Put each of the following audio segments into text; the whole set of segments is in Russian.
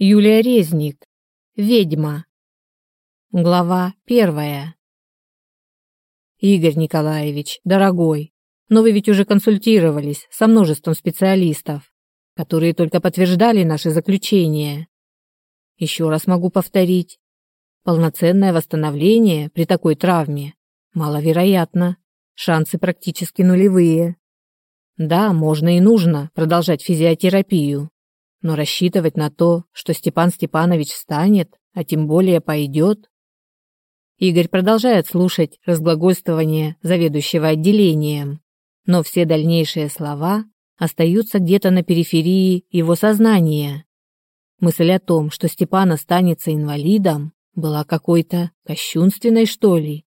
Юлия Резник. Ведьма. Глава первая. Игорь Николаевич, дорогой, но вы ведь уже консультировались со множеством специалистов, которые только подтверждали наши заключения. Еще раз могу повторить. Полноценное восстановление при такой травме маловероятно. Шансы практически нулевые. Да, можно и нужно продолжать физиотерапию, но рассчитывать на то, что Степан Степанович встанет, а тем более пойдет. Игорь продолжает слушать разглагольствование заведующего отделением, но все дальнейшие слова остаются где-то на периферии его сознания. Мысль о том, что Степан останется инвалидом, была какой-то кощунственной, что ли.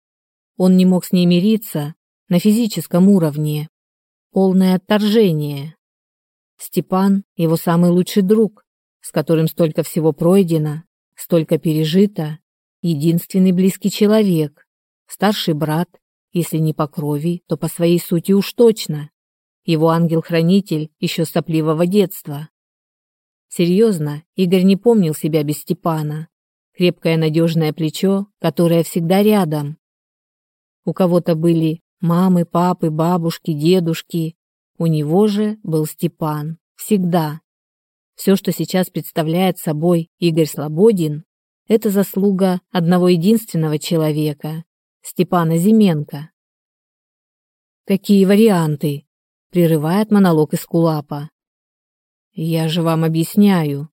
Он не мог с ней мириться на физическом уровне. Полное отторжение. Степан – его самый лучший друг, с которым столько всего пройдено, столько пережито, единственный близкий человек, старший брат, если не по крови, то по своей сути уж точно, его ангел-хранитель еще с сопливого детства. Серьезно, Игорь не помнил себя без Степана. Крепкое надежное плечо, которое всегда рядом. У кого-то были мамы, папы, бабушки, дедушки, у него же был Степан. Всегда. Все, что сейчас представляет собой Игорь Слободин, это заслуга одного единственного человека – Степана Зименко. «Какие варианты?» – прерывает монолог из Кулапа. «Я же вам объясняю».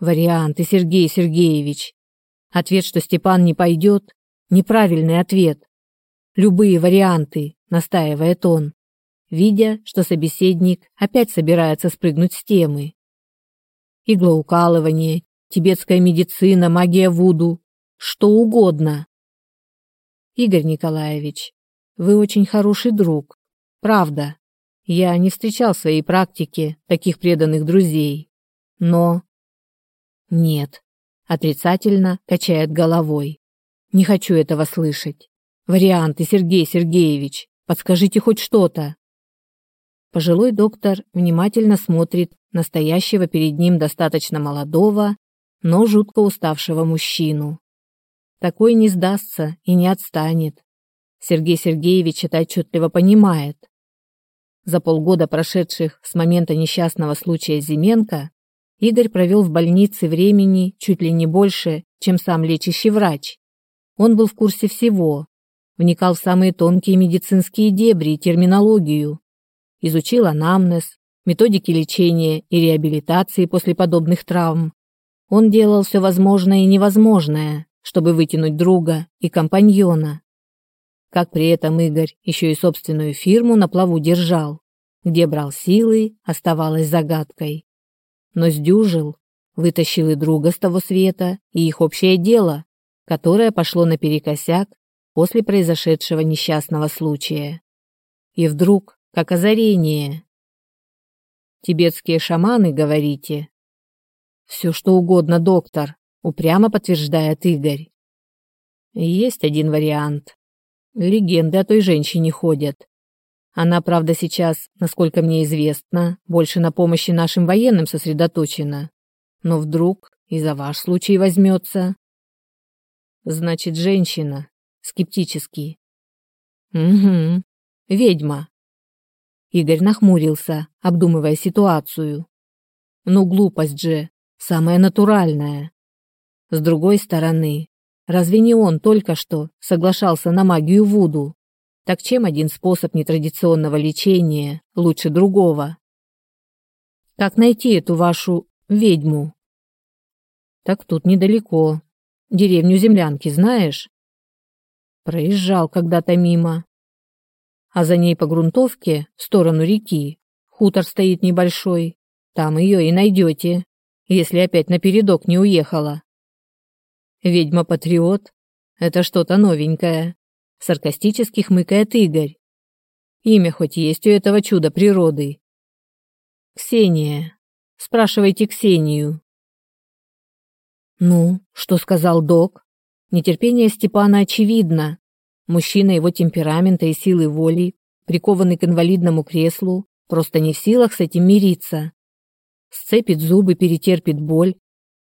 «Варианты, Сергей Сергеевич. Ответ, что Степан не пойдет – неправильный ответ. Любые варианты», – настаивает он видя, что собеседник опять собирается спрыгнуть с темы. Иглоукалывание, тибетская медицина, магия вуду, что угодно. Игорь Николаевич, вы очень хороший друг. Правда. Я не встречал в своей практике таких преданных друзей. Но... Нет. Отрицательно качает головой. Не хочу этого слышать. Варианты, Сергей Сергеевич. Подскажите хоть что-то. Пожилой доктор внимательно смотрит на стоящего перед ним достаточно молодого, но жутко уставшего мужчину. Такой не сдастся и не отстанет. Сергей Сергеевич это отчетливо понимает. За полгода, прошедших с момента несчастного случая Зименко, Игорь провел в больнице времени чуть ли не больше, чем сам лечащий врач. Он был в курсе всего, вникал в самые тонкие медицинские дебри и терминологию, изучил анамнез, методики лечения и реабилитации после подобных травм. Он делал все возможное и невозможное, чтобы вытянуть друга и компаньона. Как при этом Игорь еще и собственную фирму на плаву держал. Где брал силы, оставалось загадкой. Но сдюжил, вытащил и друга с того света, и их общее дело, которое пошло наперекосяк после произошедшего несчастного случая. И вдруг как озарение. Тибетские шаманы, говорите? Все что угодно, доктор, упрямо подтверждает Игорь. Есть один вариант. Легенды о той женщине ходят. Она, правда, сейчас, насколько мне известно, больше на помощи нашим военным сосредоточена. Но вдруг и за ваш случай возьмется. Значит, женщина. Скептически. Угу. Ведьма. Игорь нахмурился, обдумывая ситуацию. Ну, глупость же, самая натуральная. С другой стороны, разве не он только что соглашался на магию Вуду? Так чем один способ нетрадиционного лечения лучше другого? Как найти эту вашу ведьму? Так тут недалеко. Деревню землянки знаешь? Проезжал когда-то мимо а за ней по грунтовке, в сторону реки, хутор стоит небольшой. Там ее и найдете, если опять напередок не уехала. Ведьма-патриот — это что-то новенькое. Саркастически хмыкает Игорь. Имя хоть есть у этого чуда природы. Ксения. Спрашивайте Ксению. Ну, что сказал док? Нетерпение Степана очевидно. Мужчина его темперамента и силы воли, прикованный к инвалидному креслу, просто не в силах с этим мириться. Сцепит зубы, перетерпит боль,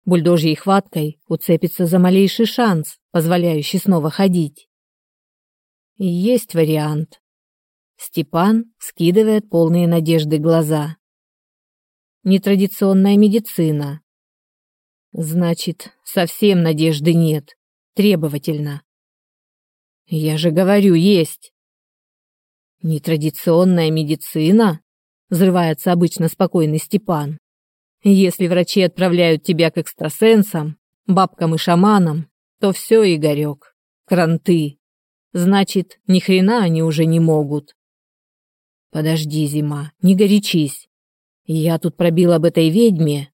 бульдожьей хваткой уцепится за малейший шанс, позволяющий снова ходить. Есть вариант. Степан скидывает полные надежды глаза. Нетрадиционная медицина. Значит, совсем надежды нет. Требовательно. Я же говорю, есть. Нетрадиционная медицина? Взрывается обычно спокойный Степан. Если врачи отправляют тебя к экстрасенсам, бабкам и шаманам, то все, Игорек, кранты. Значит, ни хрена они уже не могут. Подожди, Зима, не горячись. Я тут пробил об этой ведьме.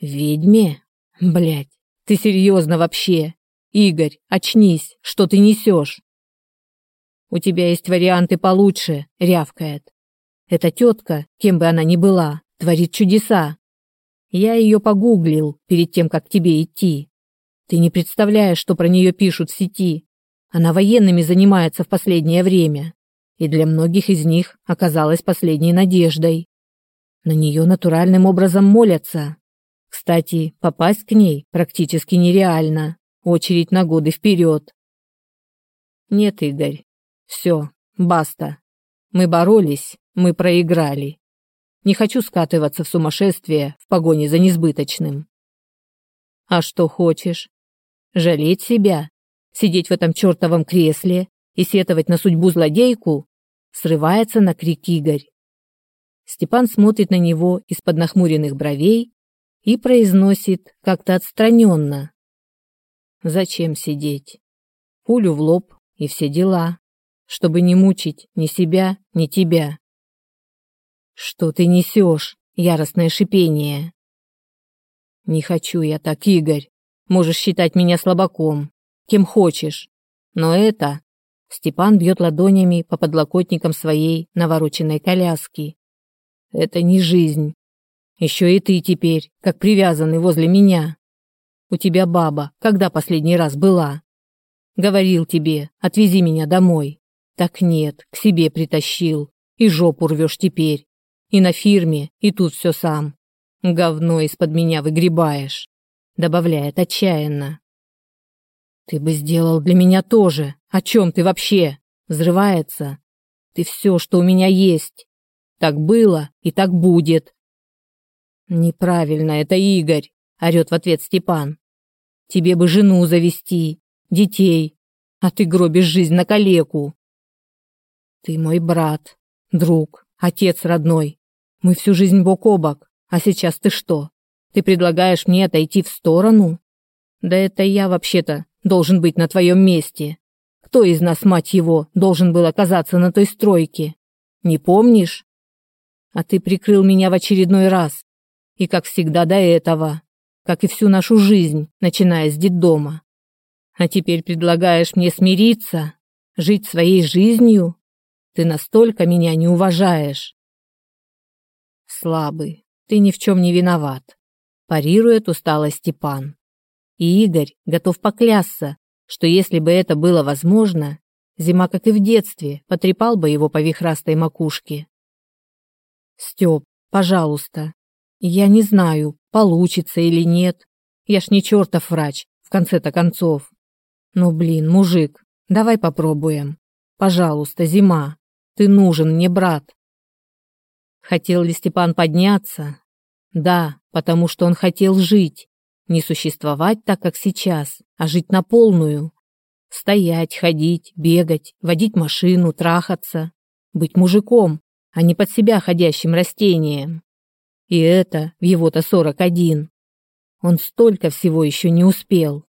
Ведьме? Блядь, ты серьезно вообще? Игорь, очнись, что ты несешь? У тебя есть варианты получше, рявкает. Эта тетка, кем бы она ни была, творит чудеса. Я ее погуглил перед тем, как к тебе идти. Ты не представляешь, что про нее пишут в сети. Она военными занимается в последнее время, и для многих из них оказалась последней надеждой. На нее натуральным образом молятся. Кстати, попасть к ней практически нереально. Очередь на годы вперед. Нет, Игорь. Все, баста. Мы боролись, мы проиграли. Не хочу скатываться в сумасшествие в погоне за несбыточным. А что хочешь? Жалеть себя? Сидеть в этом чертовом кресле и сетовать на судьбу злодейку? Срывается на крик Игорь. Степан смотрит на него из-под нахмуренных бровей и произносит как-то отстраненно. Зачем сидеть? Пулю в лоб и все дела, чтобы не мучить ни себя, ни тебя. Что ты несешь? Яростное шипение. Не хочу я так, Игорь. Можешь считать меня слабаком, кем хочешь. Но это... Степан бьет ладонями по подлокотникам своей навороченной коляски. Это не жизнь. Еще и ты теперь, как привязанный возле меня. У тебя баба, когда последний раз была? Говорил тебе, отвези меня домой. Так нет, к себе притащил. И жопу рвешь теперь. И на фирме, и тут все сам. Говно из-под меня выгребаешь добавляет отчаянно. Ты бы сделал для меня тоже. О чем ты вообще? Взрывается. Ты все, что у меня есть. Так было и так будет. Неправильно это, Игорь, орет в ответ Степан. Тебе бы жену завести, детей, а ты гробишь жизнь на калеку. Ты мой брат, друг, отец родной. Мы всю жизнь бок о бок, а сейчас ты что? Ты предлагаешь мне отойти в сторону? Да это я вообще-то должен быть на твоем месте. Кто из нас, мать его, должен был оказаться на той стройке? Не помнишь? А ты прикрыл меня в очередной раз. И как всегда до этого. Как и всю нашу жизнь, начиная с детдома. А теперь предлагаешь мне смириться? Жить своей жизнью? Ты настолько меня не уважаешь. Слабый, ты ни в чем не виноват парирует устало Степан. И Игорь готов поклясться, что если бы это было возможно, зима, как и в детстве, потрепал бы его по вихрастой макушке. Степ, пожалуйста. Я не знаю, получится или нет. Я ж не чертов врач, в конце-то концов. Ну, блин, мужик, давай попробуем. Пожалуйста, зима. Ты нужен мне, брат. Хотел ли Степан подняться? Да, потому что он хотел жить, не существовать так, как сейчас, а жить на полную. Стоять, ходить, бегать, водить машину, трахаться, быть мужиком, а не под себя ходящим растением. И это в его-то сорок один. Он столько всего еще не успел.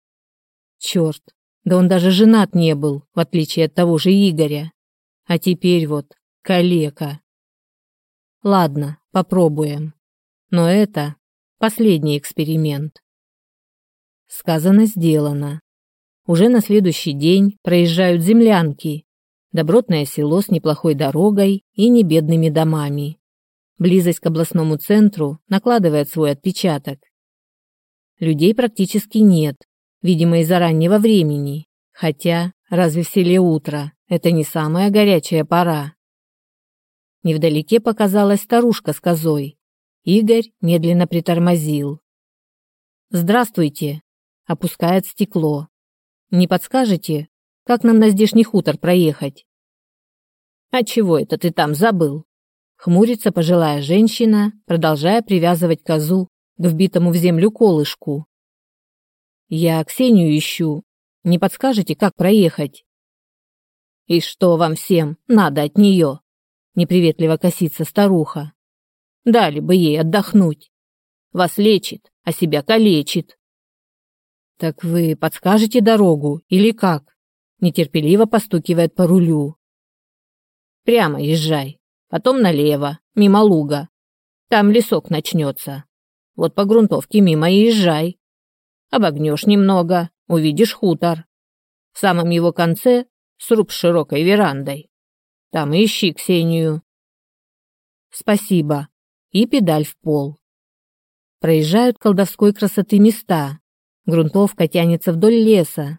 Черт, да он даже женат не был, в отличие от того же Игоря. А теперь вот калека. Ладно, попробуем. Но это Последний эксперимент. Сказано, сделано. Уже на следующий день проезжают землянки. Добротное село с неплохой дорогой и небедными домами. Близость к областному центру накладывает свой отпечаток. Людей практически нет, видимо, из-за раннего времени. Хотя, разве в селе утро? Это не самая горячая пора. Невдалеке показалась старушка с козой. Игорь медленно притормозил. «Здравствуйте!» Опускает стекло. «Не подскажете, как нам на здешний хутор проехать?» «А чего это ты там забыл?» Хмурится пожилая женщина, продолжая привязывать козу к вбитому в землю колышку. «Я Ксению ищу. Не подскажете, как проехать?» «И что вам всем надо от нее?» Неприветливо косится старуха. «Дали бы ей отдохнуть. Вас лечит, а себя калечит». «Так вы подскажете дорогу или как?» Нетерпеливо постукивает по рулю. «Прямо езжай, потом налево, мимо луга. Там лесок начнется. Вот по грунтовке мимо и езжай. Обогнешь немного, увидишь хутор. В самом его конце сруб с широкой верандой. Там ищи Ксению. Спасибо. И педаль в пол. Проезжают колдовской красоты места. Грунтовка тянется вдоль леса.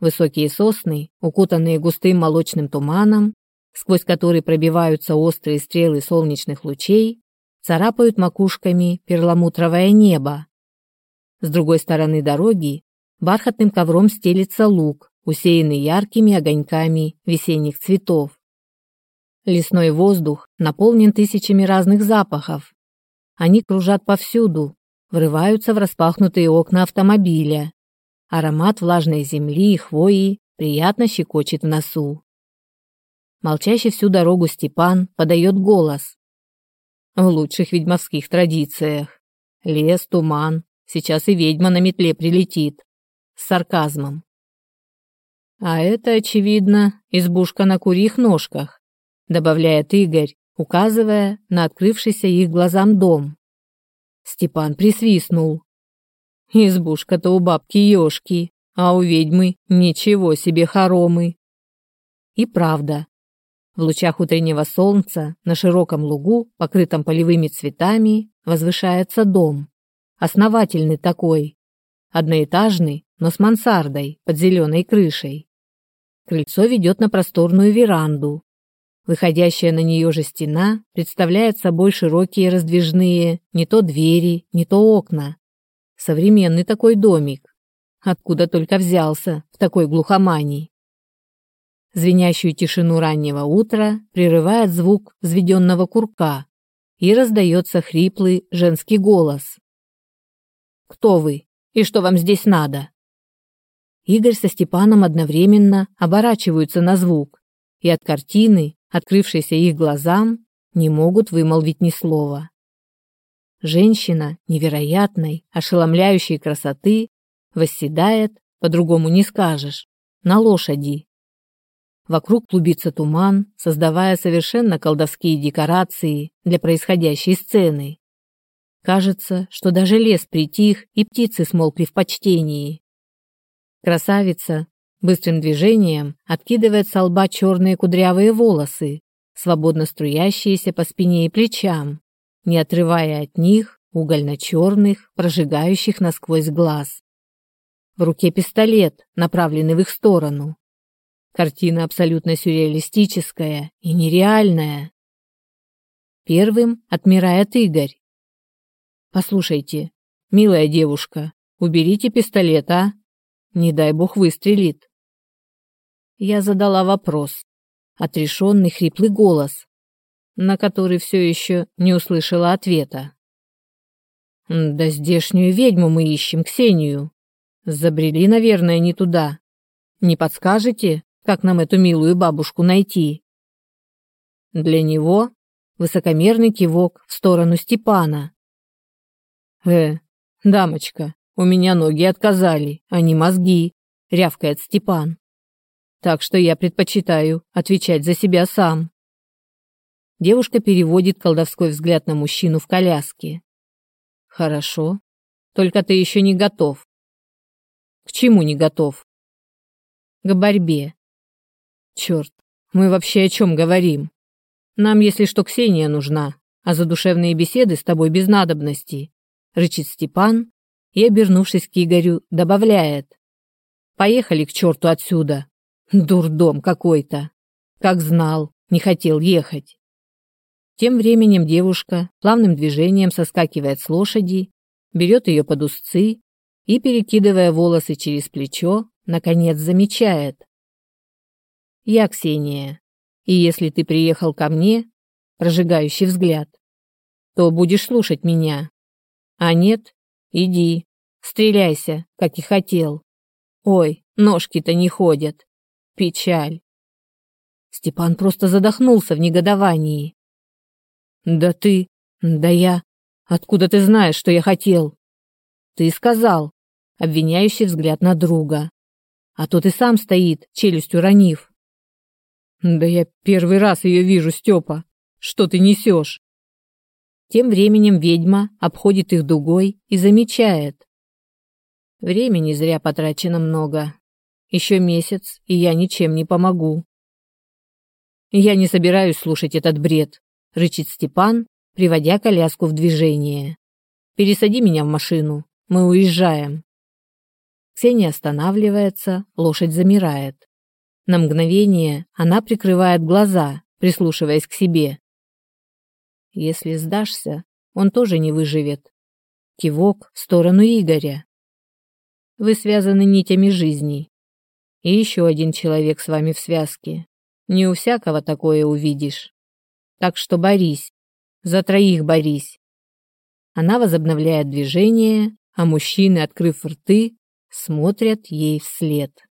Высокие сосны, укутанные густым молочным туманом, сквозь который пробиваются острые стрелы солнечных лучей, царапают макушками перламутровое небо. С другой стороны дороги бархатным ковром стелится луг, усеянный яркими огоньками весенних цветов. Лесной воздух наполнен тысячами разных запахов. Они кружат повсюду, врываются в распахнутые окна автомобиля. Аромат влажной земли и хвои приятно щекочет в носу. Молчащий всю дорогу Степан подает голос. В лучших ведьмовских традициях. Лес, туман, сейчас и ведьма на метле прилетит. С сарказмом. А это, очевидно, избушка на курьих ножках, добавляет Игорь, указывая на открывшийся их глазам дом. Степан присвистнул. Избушка-то у бабки ёшки, а у ведьмы ничего себе хоромы. И правда. В лучах утреннего солнца на широком лугу, покрытом полевыми цветами, возвышается дом. Основательный такой. Одноэтажный, но с мансардой под зеленой крышей. Крыльцо ведет на просторную веранду. Выходящая на нее же стена представляет собой широкие раздвижные не то двери, не то окна. Современный такой домик. Откуда только взялся в такой глухомании. Звенящую тишину раннего утра прерывает звук взведенного курка, и раздается хриплый женский голос. «Кто вы? И что вам здесь надо?» Игорь со Степаном одновременно оборачиваются на звук, и от картины, открывшейся их глазам, не могут вымолвить ни слова. Женщина невероятной, ошеломляющей красоты восседает, по-другому не скажешь, на лошади. Вокруг клубится туман, создавая совершенно колдовские декорации для происходящей сцены. Кажется, что даже лес притих и птицы смолкли в почтении. Красавица быстрым движением откидывает с лба черные кудрявые волосы, свободно струящиеся по спине и плечам, не отрывая от них угольно-черных, прожигающих насквозь глаз. В руке пистолет, направленный в их сторону. Картина абсолютно сюрреалистическая и нереальная. Первым отмирает Игорь. «Послушайте, милая девушка, уберите пистолет, а? Не дай бог выстрелит. Я задала вопрос. Отрешенный хриплый голос, на который все еще не услышала ответа. Да здешнюю ведьму мы ищем, Ксению. Забрели, наверное, не туда. Не подскажете, как нам эту милую бабушку найти? Для него высокомерный кивок в сторону Степана. Э, дамочка, у меня ноги отказали, а не мозги, рявкает Степан. Так что я предпочитаю отвечать за себя сам. Девушка переводит колдовской взгляд на мужчину в коляске. Хорошо, только ты еще не готов. К чему не готов? К борьбе. Черт, мы вообще о чем говорим? Нам, если что, Ксения нужна, а задушевные беседы с тобой без надобности, рычит Степан, и, обернувшись к Игорю, добавляет. «Поехали к черту отсюда! Дурдом какой-то! Как знал, не хотел ехать!» Тем временем девушка плавным движением соскакивает с лошади берет ее под узцы и, перекидывая волосы через плечо, наконец замечает. «Я Ксения, и если ты приехал ко мне, прожигающий взгляд, то будешь слушать меня. А нет, иди, стреляйся, как и хотел. Ой, ножки-то не ходят. Печаль». Степан просто задохнулся в негодовании. «Да ты... Да я... Откуда ты знаешь, что я хотел?» «Ты сказал», обвиняющий взгляд на друга. А тот и сам стоит, челюсть уронив. «Да я первый раз ее вижу, Степа. Что ты несешь?» Тем временем ведьма обходит их дугой и замечает. Времени зря потрачено много. Еще месяц, и я ничем не помогу. Я не собираюсь слушать этот бред, рычит Степан, приводя коляску в движение. Пересади меня в машину, мы уезжаем. Ксения останавливается, лошадь замирает. На мгновение она прикрывает глаза, прислушиваясь к себе. Если сдашься, он тоже не выживет. Кивок в сторону Игоря. Вы связаны нитями жизни. И еще один человек с вами в связке. Не у всякого такое увидишь. Так что борись. За троих борись. Она возобновляет движение, а мужчины, открыв рты, смотрят ей вслед.